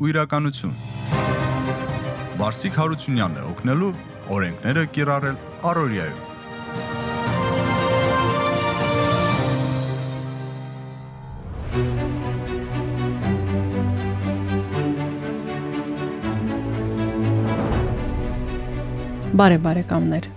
ու իրականություն։ Վարսիկ Հարությունյանն է օգնելու օրենքները կիրառել Արորիայում։ Բարե բարեկամներ։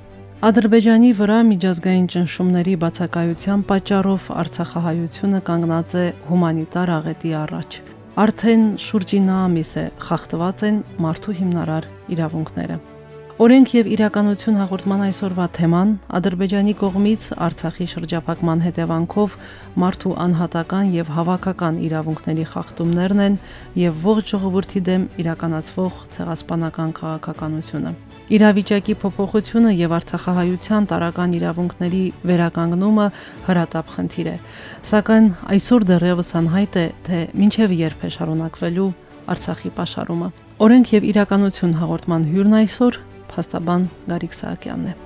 Ադրբեջանի վրա միջազգային ճնշումների բացակայության պատճառով Արցախահայությունը կանգնած է հումանիտար աղետի առաջ։ Արդեն շուրջ 9 ամիս է խախտված են մարդու հիմնարար իրավունքները։ Օրենք եւ իրականություն հաղորդման այսօրվա թեման. Ադրբեջանի կողմից Արցախի շրջափակման հետևանքով մարդու անհատական եւ հավաքական իրավունքների խախտումներն են եւ ողջ ժողովրդի դեմ իրականացվող ցեղասպանական քաղաքականությունը։ Իրավիճակի փոփոխությունը եւ Արցախահայության տարական իրավունքների վերականգնումը հրատապ խնդիր է։ Սակայն այսօր դեռևս անհայտ է, թե ինչև երբ է շարունակվելու Արցախի պաշարումը։ Օրենք եւ իրականություն հաղորդման հյուրն այսօր փաստաբան Գարիկ Սահակյանն է։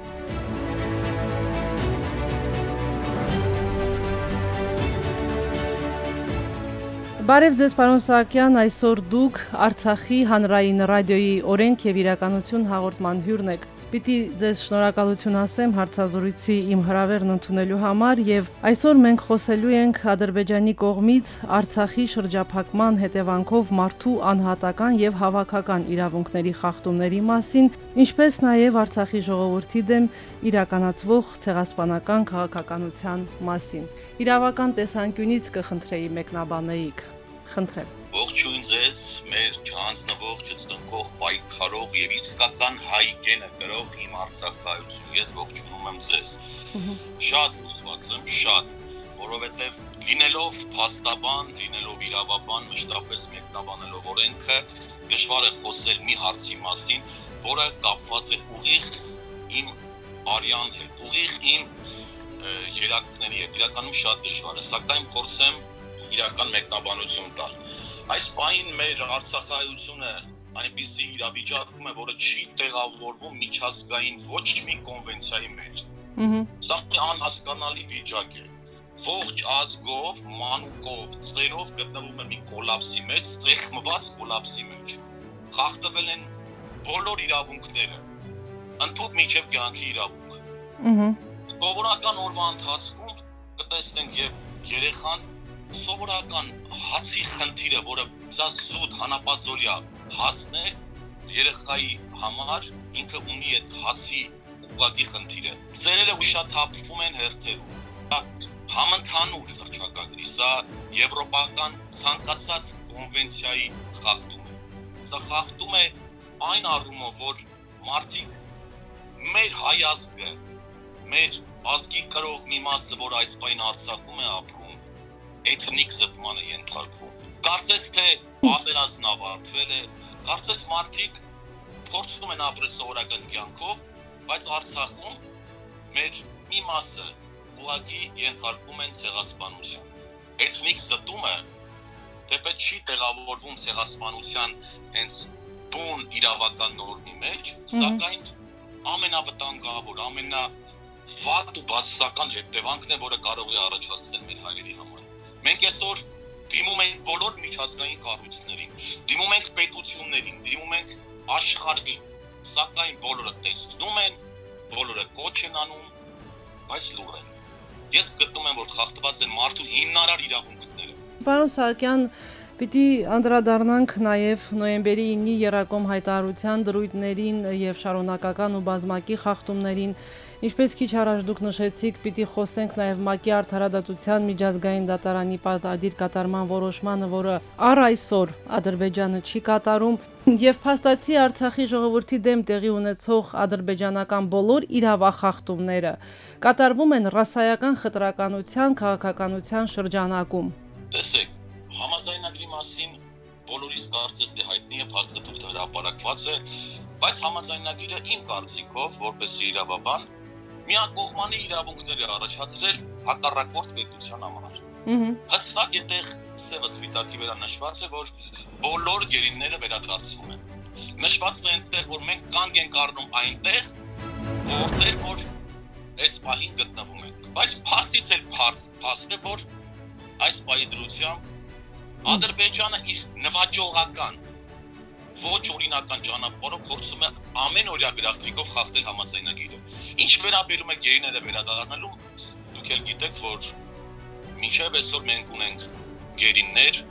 Բարև ձեզ պարոն Սահակյան, այսօր դուք Արցախի հանրային ռադիոյի օրենք եւ իրականություն հաղորդման հյուրն եք։ Պիտի ձեզ շնորհակալություն ասեմ հարցազրույցի իմ հրավերն ընդունելու համար եւ այսօր մենք խոսելու ենք Ադրբեջանի կողմից Արցախի շրջափակման հետևանքով մարդու անհատական եւ հավաքական իրավունքների խախտումների մասին, ինչպես նաեւ Արցախի ժողովրդի դեմ իրականացվող ցեղասպանական քաղաքականության մասին։ Իրավական տեսանկյունից կխնդրեի մեկնաբանեիք։ Խնդրեմ։ Ողջույն ձեզ, մեր չանձնվող, չծնկող, պայքարող եւ իսկական հայկենը գրող իմ արցախայություն։ Ես ողջունում եմ ձեզ։ Շատ հուսված եմ, շատ, որովհետեւ լինելով փաստաբան, լինելով իրավաբան, մշտապես մեկնաբանելով օրենքը, դժվար է խոսել մի հարցի մասին, որը կապված է ուղիղ իմ արյան հետ, ուղիղ իմ երակների հետ։ Իրականում շատ դժվար է, սակայն փորձեմ իրական մեկնաբանություն տալ Այս պահին մեր Արցախայությունը այնպիսի իրավիճակում է, որը չի տեղավորվում միջազգային ոչ մի կոնվենցիայի մեջ։ Ահա։ Սա անհասկանալի վիճակ է։ Ողջ ազգով, մանուկով, ծերով գտնվում է մի կոլապսի մեջ, սեղմված կոլապսի մեջ։ Խախտվել են բոլոր իրավունքները։ Ընդհանուր միջև կյանքի իրավունքը։ Ահա։ Սովորական օրվա ընթացքում կտեսնենք եւ երեխան սովորական հացի խնդիրը, որը սա զուտ հանապազորյա հացն է, երեխայի համար ինքը ունի այդ հացի ուղղակի խնդիրը։ Ծերերը ուշաթափվում են հերթերում։ Համընդհանուր հրճակագրի, սա եվրոպական ցանկացած կոնվենցիայի խախտում է։ Սա խախտում է այն առումով, որ մարդիկ մեր հայազգը, մեր ազգի կրող մի մասը, որ այս պայն Արցախում է ապրում, էթնիկ զտման է ենթարկվում։ Կարծես թե պատերազմն ավարտվել է, կարծես մարդիկ փորձում են ապրել սովորական կյանքով, բայց Արցախում մեր մի մասը ուղղակի ենթարկվում են ցեղասպանության։ Էթնիկ զտումը թեպետ չի տեղավորվում ցեղասպանության հենց բուն իրավական նորմի մեջ, սակայն ամենավտանգավոր, ամենա վատ ու բացասական հետևանքն է, որը կարող է առաջացնել մեր հայերի համար։ Մենք այսօր դիմում ենք բոլոր միջազգային կառույցներին, դիմում ենք պետություններին, դիմում ենք աշխարհին, սակայն բոլորը տեսնում են, բոլորը կոչ են անում, բայց լուր են։ Ես գտնում եմ, որ խախտված են մարդու հիմնարար իրավունքները։ Պարոն Սահակյան, Պիտի անդրադառնանք նաև նոյեմբերի 9-ի երակոմ հայտարարության դրույթներին եւ շարունակական ու բազմակի խախտումներին Ինչպես քիչ առաջ դուք նշեցիք, պիտի խոսենք նաև ՄԱԿ-ի արդարադատության միջազգային դատարանի պատադիր կատարման որոշմանը, որը առ այսօր Ադրբեջանը չի կատարում, եւ փաստացի Արցախի ժողովրդի դեմ տեղի ունեցող ադրբեջանական բոլոր իրավախախտումները կատարվում են ռասայական խտրականության քաղաքականության շրջանակում։ Տեսեք, համաձայնագրի մասին բոլորիս կարծես թե հայտնի է փաստաթուղթ հրապարակված է, բայց համաձայնագիրը իմ կարծիքով, որպես իրավաբան, միակողմանի իրավունքներ է առաջացրել հակառակորդ պետության համար։ Հստակ այդտեղ սևը սպիտակի վրա նշված է, որ բոլոր գերինները վերադարձվում են։ Նշված է այնտեղ, որ մենք կանգ ենք առնում այնտեղ, որտեղ որ այս պահին գտնվում ենք։ Բայց փաստից էլ փաստ, փաստ է, որ այս պահի դրությամբ Ադրբեջանը իր նվաճողական ոչ օրինական ճանապարհով փորձում է ամեն օրյա գրաֆիկով խախտել համաձայնագիրը։ Ինչ վերաբերում է գեյները վերադառնալու, դուք էլ գիտեք, որ մինչև այսօր մենք ունենք գերիններ,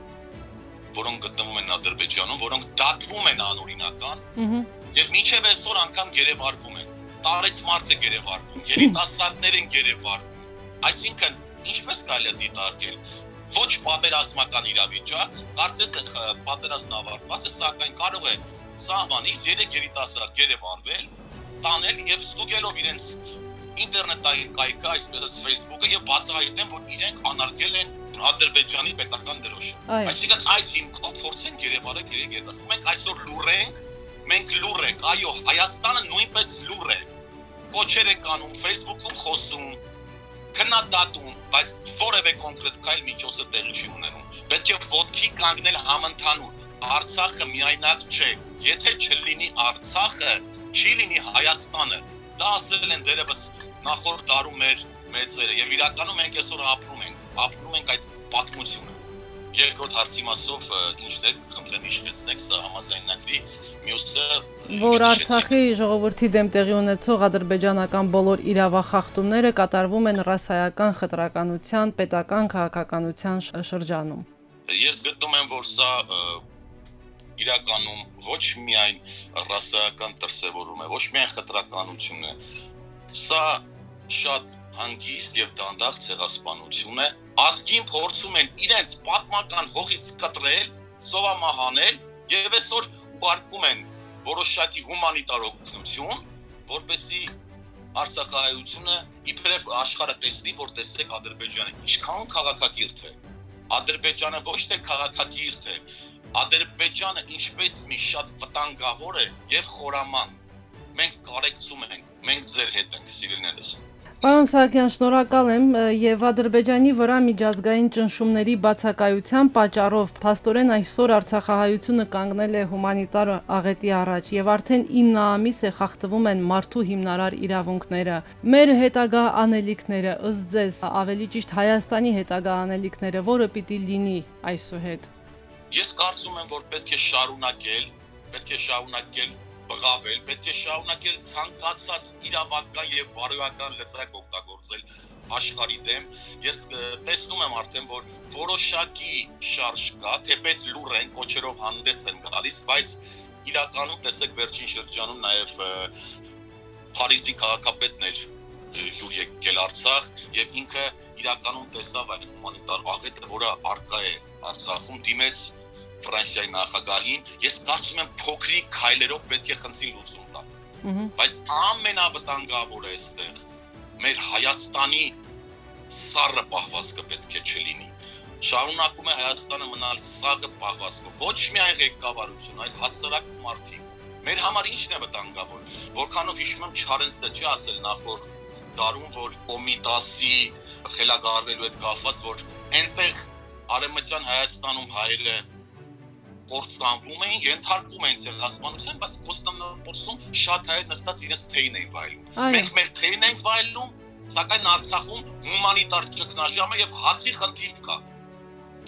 որոնք գտնվում են Ադրբեջանում, որոնք դատվում են անօրինական։ Եվ մինչև այսօր անգամ գերեվարվում են։ Տարեց մարդը գերեվարվում, երիտասարդներ են գերեվարվում։ Այսինքն, ինչպես կարելի է դիտարկել ոչ պատերազմական իրավիճակ, կարծես պատերազմն ավարտված է, սակայն կարող է սահմանից երեք երիտասարդ գերեվարվել, տանել եւ ստուգելով իրենց ինտերնետային կայքը, այսպես Facebook-ը եւ բացահայտեն, որ իրենք անարգել են Ադրբեջանի պետական դրոշը։ Այսինքն այդ հիմքով փորձեն գերեվարել երեք երիտասարդ։ Մենք այսօր լուր ենք, մենք լուր ենք, այո, Հայաստանը նույնպես լուր է։ Կոչեր են անում Facebook-ում խոսում, քննադատում, բայց որևէ կոնկրետ քայլ միջոցը տեղի չի ունենում։ Պետք է ոդքի կանգնել համընդհանուր։ Արցախը միայնակ չէ։ Եթե չլինի Արցախը, չի լինի Հայաստանը։ Դա ասել են դերևս նախորդ դարում մեր մեծերը եւ իրականում մենք այսօր ապրում ենք, ապրում ենք այդ պատմությունը։ Երկրորդ հարցի մասով ինչն է, խնդրեմ իշխեցնեք սա համաձայնագրի մյուսը որ Արցախի ժողովրդի դեմ տեղի ունեցող ադրբեջանական բոլոր իրավախախտումները կատարվում են ռասայական խտրականության, պետական քաղաքականության շրջանում։ Ես գտնում եմ, որ սա իրականում ոչ միայն ռասայական դրսևորում է, ոչ միայն խտրականություն է, սա շատ հանգիստ եւ դանդաղ ցեղասպանություն է։ Ասկին փորձում են իրենց պատմական հողից կտրել, սովամահանել եւ այսօր ուղարկում են որոշակի հումանիտար օգնություն, որպեսի Արցախահայությունը իբրև աշխարհը տեսնի, որ տեսեք Ադրբեջանը ինչքան քաղաքակիրթ է։ Ադրբեջանը ոչ թե քաղաքակիրթ է, Ադրբեջանը ինչպես մի շատ վտանգավոր է եւ խորաման։ Մենք կարեկցում ենք, մենք ձեր հետ ենք, սիրելիներս։ Պարոն Սահակյան, շնորհակալ եմ եւ Ադրբեջանի վրա միջազգային ճնշումների բացակայության պատճառով փաստորեն այսօր Արցախահայությունը կանգնել է հումանիտար աղետի առաջ եւ արդեն 9 ամիս է խախտվում են մարդու հիմնարար իրավունքները։ Մեր հետագա անելիքները ըստ ձեզ ավելի ճիշտ Հայաստանի հետագա անելիքները, որը պիտի լինի այսուհետ։ Ես կարծում եմ, որ պետք է շարունակել, պետք է շարունակել բղավել, պետք է շարունակել ցանկացած իրավական եւ բարոյական լծակ օգտագործել աշխարհի դեմ։ Ես տեսնում եմ արդեն, որ որոշակի շարժ կա, թեպետ լուր են կոչերով հանդես են գալիս, բայց իրականում տեսեք վերջին շրջանում նաեւ Փարիզի քաղաքապետն էր յուր եկել Արցախ եւ ինքը իրականում տեսավ այն հումանիտար աղետը, որը արկա է Արցախում, դիմեց Ֆրանսիայի նախագահին, ես կարծում եմ փոքրիկ քայլերով պետք է խնդրի լուծում տա։ Բայց ամենավտանգավորը այստեղ մեր Հայաստանի սառը պահվածքը պետք է չլինի։ Շարունակում է Հայաստանը մնալ սաղը պահվածքով, ոչ միայն ղեկավարություն, այլ հասարակ մարդիկ։ Մեր համար ի՞նչն է վտանգավոր։ Որքանով հիշում եմ Չարենսը չի ասել նախորդ դարում, որ Կոմիտասի խելագարվելու հետ կապված, որ այնտեղ արեմտյան Հայաստանում հայերը կործանվում էին, ենթարկվում էին ցեղասպանության, բայց Կոստանդնուպոլսում շատ հայեր նստած իրենց թեյն էին վայելում։ Մենք մեր թեյն ենք վայելում, սակայն Արցախում հումանիտար ճգնաժամ է եւ հացի խնդիր կա։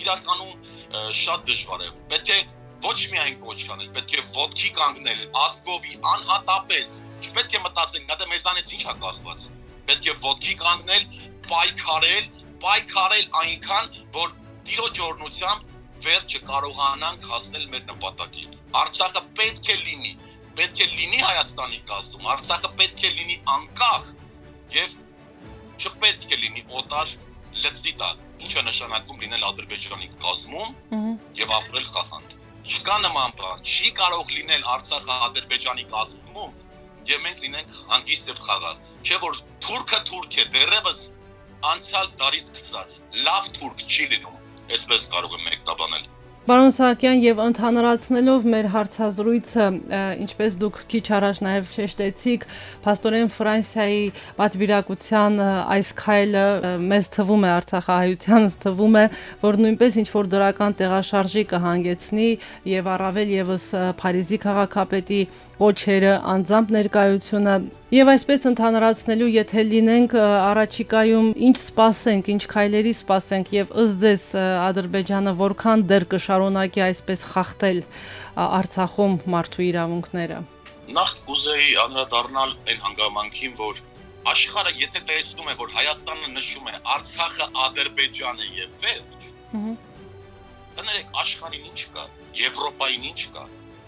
Իրականում շատ դժվար է։ Պետք է ոչ միայն կոչ անել, պետք է ոդքի կանգնել, ասկովի անհատապես։ Չպետք է մտածենք, դա մեզանից ինչ է կախված։ Պետք է ոդքի կանգնել, պայքարել, պայքարել այնքան, որ տիրոջ օրնությամբ վերջ չկարողանանք հասնել մեր նպատակին։ Արցախը պետք է լինի, պետք է լինի Հայաստանի կազմում, Արցախը պետք է լինի անկախ եւ չպետք է լինի օտար լծի տակ, ինչը նշանակում լինել Ադրբեջանի կազմում եւ ապրել խախանդ։ Չկա նման բան, չի կարող լինել Արցախը Ադրբեջանի կազմում եւ մենք լինենք հանգիստ եւ խաղաղ։ Չէ որ թուրքը թուրք է, դերևս անցյալ դարից սկսած լավ թուրք չի լինում այսպես կարող եմ մեկնաբանել Պարոն Սահակյան եւ ընդհանրացնելով մեր հարցազրույցը, ինչպես դուք քիչ առաջ նաեւ շեշտեցիք, Փաստորեն Ֆրանսիայի պատվիրակության այս քայլը մեզ թվում է Արցախահայությանս թվում է, որ նույնպես ինչ որ դրական տեղաշարժի կհանգեցնի եւ առավել եւս Փարիզի քաղաքապետի կոչերը, անձամբ ներկայությունը եւ այսպես ընդհանրացնելու, եթե լինենք առաջիկայում ինչ սպասենք, ինչ քայլերի սպասենք եւ ըստ ձեզ Ադրբեջանը որքան դեռ կշարունակի այսպես խախտել Արցախում մարդու իրավունքները։ Նախ կուզեի անդրադառնալ այն հանգամանքին, որ աշխարհը եթե տեսնում է, որ Հայաստանը նշում է Արցախը, Ադրբեջանը եւ վերջ, կներեք աշխարհին ինչ կա, Եվրոպային ինչ կա։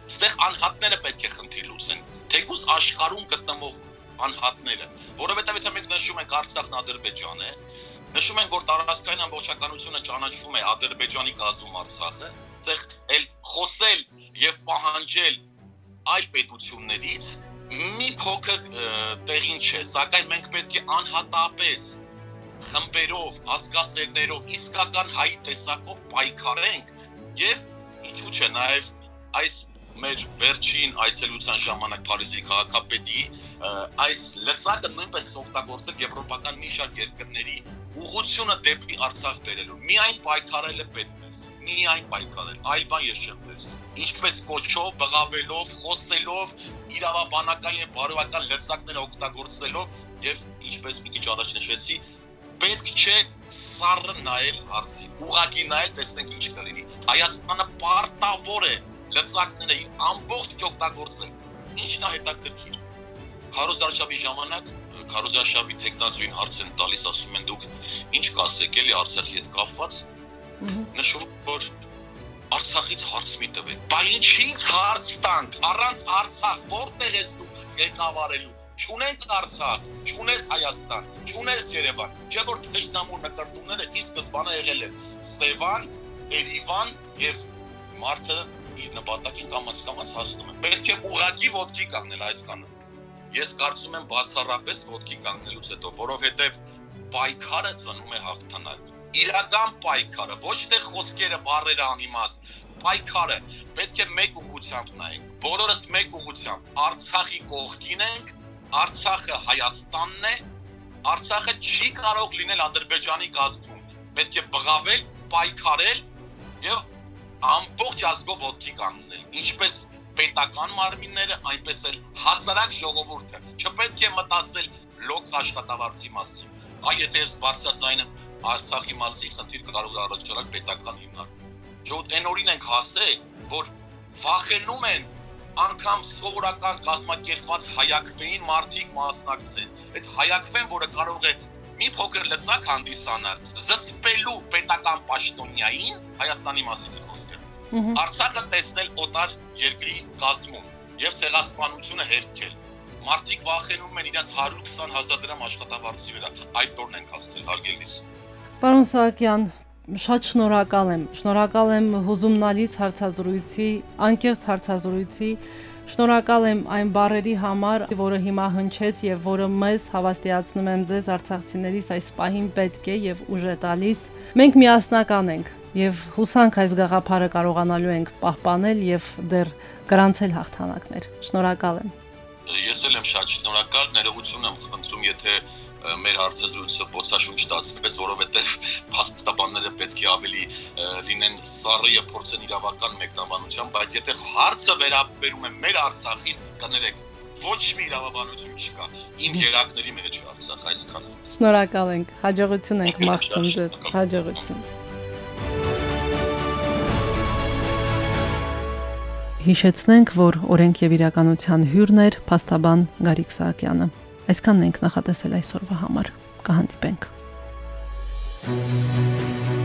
Այստեղ անհատները պետք է խնդիր լուծեն։ Թեկուզ աշխարհում գտնվող անհատները, որովհետեւ եթե մենք նշում ենք Արցախն, Ադրբեջանը, նշում ենք, որ տարածքային ամբողջականությունը ճանաչվում է Ադրբեջանի գազում Արցախը, այստեղ էլ խոսել եւ պահանջել այլ պետություններից մի փոքր տեղին չէ, սակայն մենք պետք է անհատապես խմբերով, ազգասերներով իսկական հայի տեսակով պայքարենք եւ ինչու՞ չէ նաեւ այս մեր վերջին այցելության ժամանակ Փարիզի քաղաքապետի այս լծակը նույնպես օգտագործել եվրոպական մի շարք երկրների ուղղությունը դեպի Արցախ բերելու։ Միայն պայքարելը պետք է միայն պայքարել, այլ բան ես չեմ տեսնում։ Ինչպես կոչով, բղավելով, խոսելով, իրավաբանական եւ բարոյական լծակները օգտագործելով եւ ինչպես մի քիչ առաջ նշեցի, պետք չէ սառը նայել հարցի։ Ուղակի նայել, տեսնենք ինչ կլինի։ Հայաստանը պարտավոր է լծակները իր ամբողջ օգտագործել։ Ինչն է հետաքրքիր։ Քարոզարշավի ժամանակ Քարոզարշավի տեխնացուին հարց են տալիս, ասում են դուք ինչ կասեք էլի Արցախի հետ կապված նշում որ Արցախից հարց մի տվեք։ Բա ինչի՞ց հարց տանք։ Առանց Արցախ որտեղ ես դու ղեկավարելու։ Չունենք Արցախ, չունես Հայաստան, չունես Երևան։ Չէ որ դժնամուր նկարտումները ի սկզբանե եղել են Սևան, Երևան եւ մարդը իր նպատակին կամաց կամաց հասնում է։ Պետք է ուղղակի ոդկի կանգնել այս կանը։ Ես կարծում եմ բացառապես ոդկի կանգնելուց հետո, որովհետեւ պայքարը ծնում է հաղթանալ իրական պայքարը, ոչ թե խոսքերը, բառերը անիմաստ, պայքարը պետք է մեկ ուղղությամբ նայենք։ Բոլորս մեկ ուղղությամբ Արցախի կողքին ենք, Արցախը Հայաստանն է, Արցախը չի կարող լինել Ադրբեջանի կազմում։ Պետք է բղավել, պայքարել եւ ամբողջ ազգով ոտքի կանգնել։ Ինչպես պետական մարմինները, այնպես էլ հասարակ ժողովուրդը։ Չպետք է մտածել լոկ աշխատավարձի մասին։ Այ եթե ես բարձրացնեմ Արցախի մասին խնդիր կարող է առաջանալ պետական հիմնարկում։ Ժողովուրդ այն օրին ենք հասել, որ վախենում են անգամ սովորական կազմակերպված հայակվեին մարդիկ մասնակցեն։ Այդ հայակվեն, որը կարող է մի փոքր լծակ հանդիսանալ, զսպելու պետական պաշտոնյային Հայաստանի մասին Արցախը տեսնել օտար երկրի կազմում եւ ցեղասպանությունը հերքել մարդիկ վախենում են իրաց 120 հազար դրամ աշխատավարձի վրա։ Այդ օրն ենք հասցել հարգելիս։ Պարոն Սահակյան, շատ շնորհակալ եմ։ Շնորհակալ եմ հուզումնալից հարցազրույցի, անկեղծ հարցազրույցի։ Շնորհակալ եմ այն բարերի համար, որը հիմա հնչեց եւ որը մեզ հավաստիացնում եմ ձեզ արցախցիներիս այս պահին պետք է եւ ուժ է տալիս։ Մենք միասնական ենք եւ հուսանք այս գաղափարը կարողանալու ենք պահպանել եւ դեռ գրանցել հաղթանակներ։ Շնորհակալ եմ։ Ես էլ եմ շատ շնորհակալ, ներողություն եմ խնդրում, եթե մեր հարցազրույցը փոցաշունչ ստացվեց, որովհետև փաստաբանները պետք է ավելի լինեն սառը եւ փորձեն իրավական մեկնաբանությամբ, բայց եթե հարցը վերաբերում է մեր Արցախին, կներեք, ոչ մի իրավաբանություն չկա։ Իմ երակների մեջ Արցախ այսքանը։ Շնորհակալ ենք։ Հաջողություն ենք մաղթում ձեզ։ Հաջողություն։ Հիշեցնենք, որ օրենք եւ իրականության հյուրն էր փաստաբան Գարիկ Սահակյանը։ Այսքանն ենք նախատեսել այսօրվա համար։ Կհանդիպենք։ Thank you